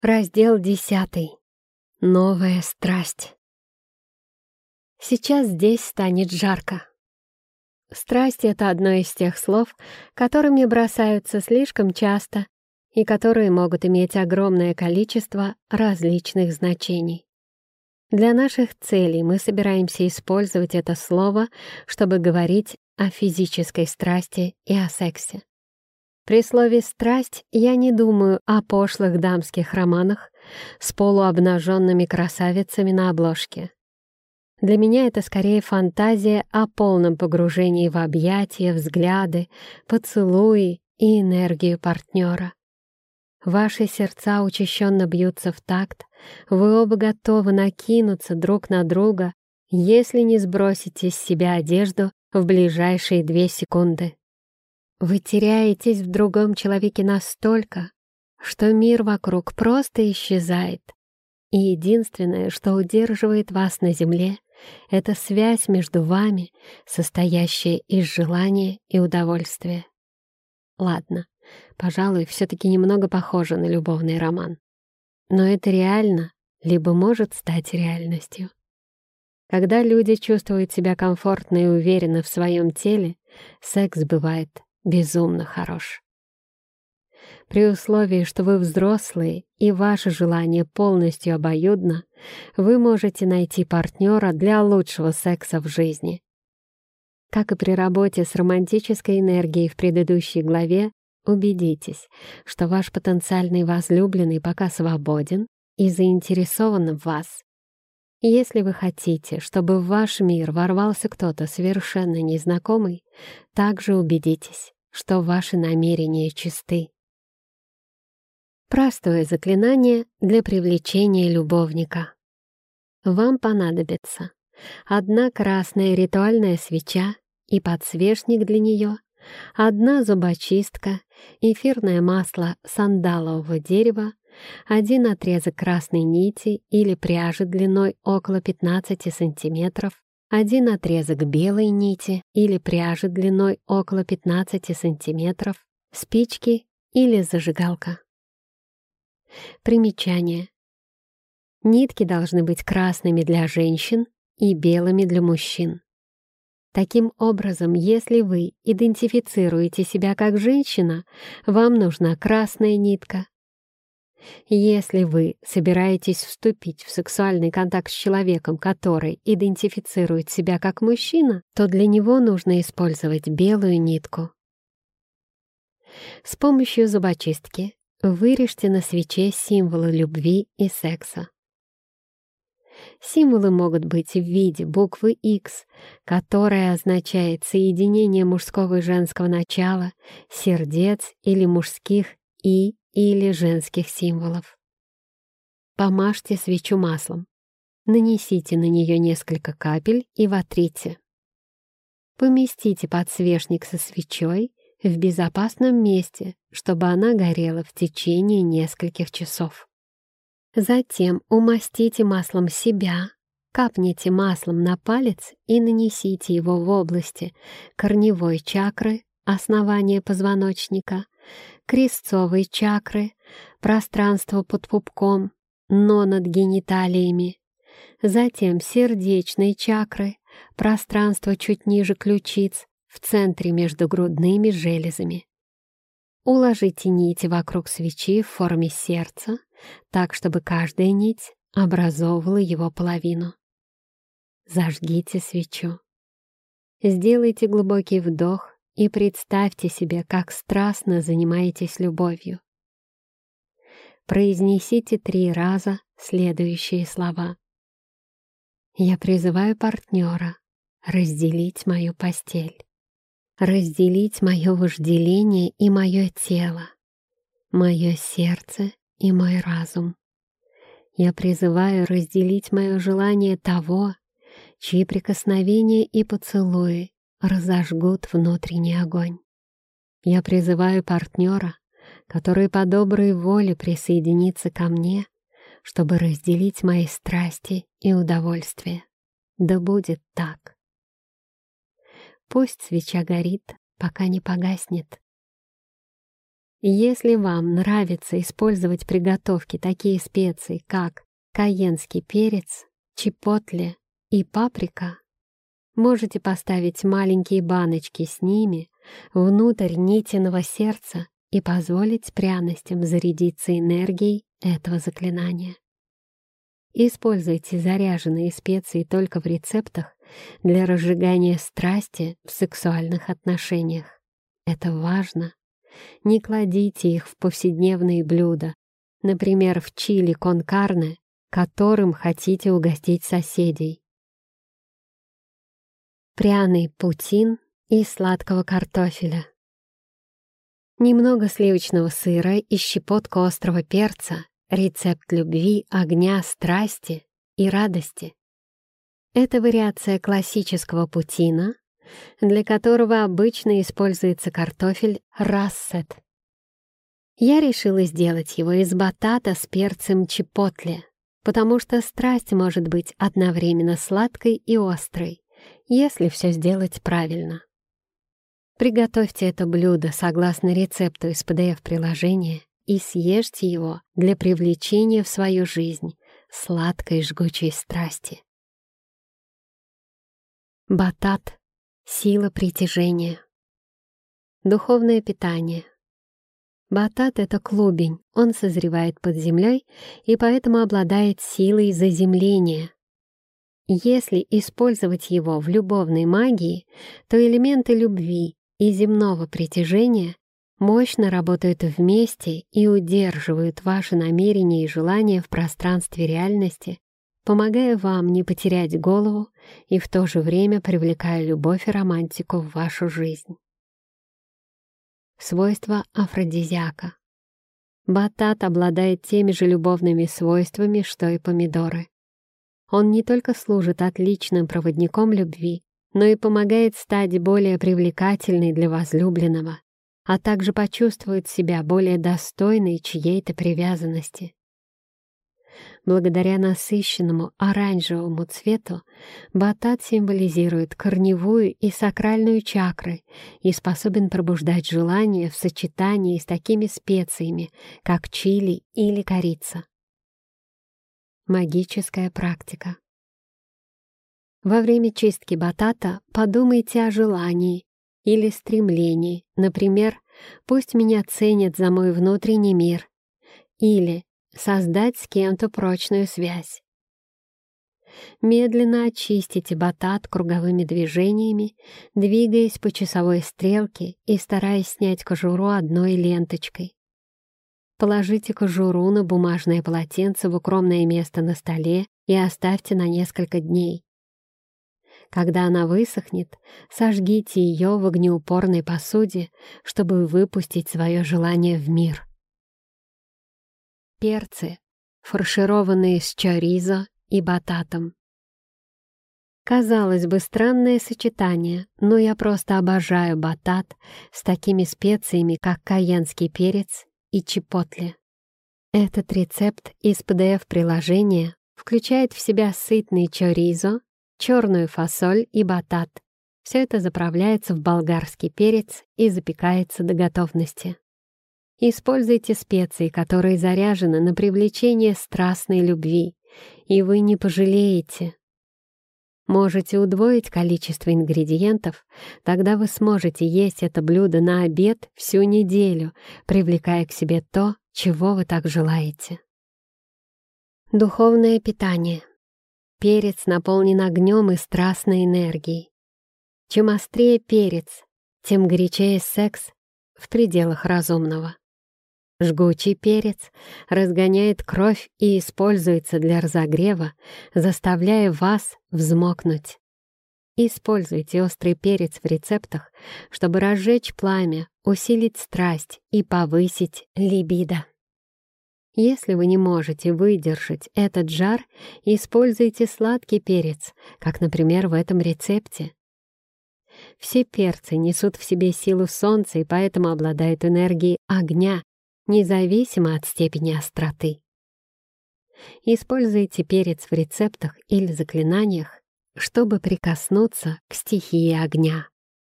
Раздел десятый. Новая страсть. Сейчас здесь станет жарко. Страсть — это одно из тех слов, которыми бросаются слишком часто и которые могут иметь огромное количество различных значений. Для наших целей мы собираемся использовать это слово, чтобы говорить о физической страсти и о сексе. При слове «страсть» я не думаю о пошлых дамских романах с полуобнаженными красавицами на обложке. Для меня это скорее фантазия о полном погружении в объятия, взгляды, поцелуи и энергию партнера. Ваши сердца учащенно бьются в такт, вы оба готовы накинуться друг на друга, если не сбросите с себя одежду в ближайшие две секунды. Вы теряетесь в другом человеке настолько, что мир вокруг просто исчезает. И единственное, что удерживает вас на земле, это связь между вами, состоящая из желания и удовольствия. Ладно, пожалуй, все-таки немного похоже на любовный роман. Но это реально, либо может стать реальностью. Когда люди чувствуют себя комфортно и уверенно в своем теле, секс бывает безумно хорош. При условии, что вы взрослые и ваше желание полностью обоюдно, вы можете найти партнера для лучшего секса в жизни. Как и при работе с романтической энергией в предыдущей главе, убедитесь, что ваш потенциальный возлюбленный пока свободен и заинтересован в вас. Если вы хотите, чтобы в ваш мир ворвался кто-то совершенно незнакомый, также убедитесь, что ваши намерения чисты. Простое заклинание для привлечения любовника. Вам понадобится одна красная ритуальная свеча и подсвечник для нее, одна зубочистка, эфирное масло сандалового дерева, один отрезок красной нити или пряжи длиной около 15 сантиметров, один отрезок белой нити или пряжи длиной около 15 сантиметров, спички или зажигалка. Примечание. Нитки должны быть красными для женщин и белыми для мужчин. Таким образом, если вы идентифицируете себя как женщина, вам нужна красная нитка, если вы собираетесь вступить в сексуальный контакт с человеком, который идентифицирует себя как мужчина, то для него нужно использовать белую нитку. С помощью зубочистки вырежьте на свече символы любви и секса. Символы могут быть в виде буквы X, которая означает соединение мужского и женского начала, сердец или мужских И или женских символов. Помажьте свечу маслом. Нанесите на нее несколько капель и вотрите. Поместите подсвечник со свечой в безопасном месте, чтобы она горела в течение нескольких часов. Затем умастите маслом себя, капните маслом на палец и нанесите его в области корневой чакры, основания позвоночника, крестцовой чакры, пространство под пупком, но над гениталиями, затем сердечной чакры, пространство чуть ниже ключиц, в центре между грудными железами. Уложите нити вокруг свечи в форме сердца, так, чтобы каждая нить образовывала его половину. Зажгите свечу. Сделайте глубокий вдох и представьте себе, как страстно занимаетесь любовью. Произнесите три раза следующие слова. Я призываю партнера разделить мою постель, разделить мое вожделение и мое тело, мое сердце и мой разум. Я призываю разделить мое желание того, чьи прикосновения и поцелуи разожгут внутренний огонь. Я призываю партнера, который по доброй воле присоединится ко мне, чтобы разделить мои страсти и удовольствия. Да будет так. Пусть свеча горит, пока не погаснет. Если вам нравится использовать приготовки такие специи, как каенский перец, чипотле и паприка, можете поставить маленькие баночки с ними внутрь нитиного сердца и позволить пряностям зарядиться энергией этого заклинания. Используйте заряженные специи только в рецептах для разжигания страсти в сексуальных отношениях. Это важно. Не кладите их в повседневные блюда, например, в чили конкарне, которым хотите угостить соседей. Пряный путин из сладкого картофеля. Немного сливочного сыра и щепотка острого перца — рецепт любви, огня, страсти и радости. Это вариация классического путина, для которого обычно используется картофель рассет. Я решила сделать его из батата с перцем чипотле, потому что страсть может быть одновременно сладкой и острой, если все сделать правильно. Приготовьте это блюдо согласно рецепту из PDF-приложения и съешьте его для привлечения в свою жизнь сладкой жгучей страсти. Батат — сила притяжения. Духовное питание. Батат — это клубень, он созревает под землей и поэтому обладает силой заземления. Если использовать его в любовной магии, то элементы любви и земного притяжения мощно работают вместе и удерживают ваши намерения и желания в пространстве реальности помогая вам не потерять голову и в то же время привлекая любовь и романтику в вашу жизнь. Свойства афродизиака. Батат обладает теми же любовными свойствами, что и помидоры. Он не только служит отличным проводником любви, но и помогает стать более привлекательной для возлюбленного, а также почувствовать себя более достойной чьей-то привязанности. Благодаря насыщенному оранжевому цвету батат символизирует корневую и сакральную чакры и способен пробуждать желание в сочетании с такими специями, как чили или корица. Магическая практика Во время чистки батата подумайте о желании или стремлении, например, «пусть меня ценят за мой внутренний мир» или создать с кем-то прочную связь. Медленно очистите батат круговыми движениями, двигаясь по часовой стрелке и стараясь снять кожуру одной ленточкой. Положите кожуру на бумажное полотенце в укромное место на столе и оставьте на несколько дней. Когда она высохнет, сожгите ее в огнеупорной посуде, чтобы выпустить свое желание в мир перцы, фаршированные с чоризо и бататом. Казалось бы, странное сочетание, но я просто обожаю батат с такими специями, как каенский перец и чипотле. Этот рецепт из PDF-приложения включает в себя сытный чоризо, черную фасоль и батат. Все это заправляется в болгарский перец и запекается до готовности. Используйте специи, которые заряжены на привлечение страстной любви, и вы не пожалеете. Можете удвоить количество ингредиентов, тогда вы сможете есть это блюдо на обед всю неделю, привлекая к себе то, чего вы так желаете. Духовное питание. Перец наполнен огнем и страстной энергией. Чем острее перец, тем горячее секс в пределах разумного. Жгучий перец разгоняет кровь и используется для разогрева, заставляя вас взмокнуть. Используйте острый перец в рецептах, чтобы разжечь пламя, усилить страсть и повысить либидо. Если вы не можете выдержать этот жар, используйте сладкий перец, как, например, в этом рецепте. Все перцы несут в себе силу солнца и поэтому обладают энергией огня, независимо от степени остроты. Используйте перец в рецептах или заклинаниях, чтобы прикоснуться к стихии огня.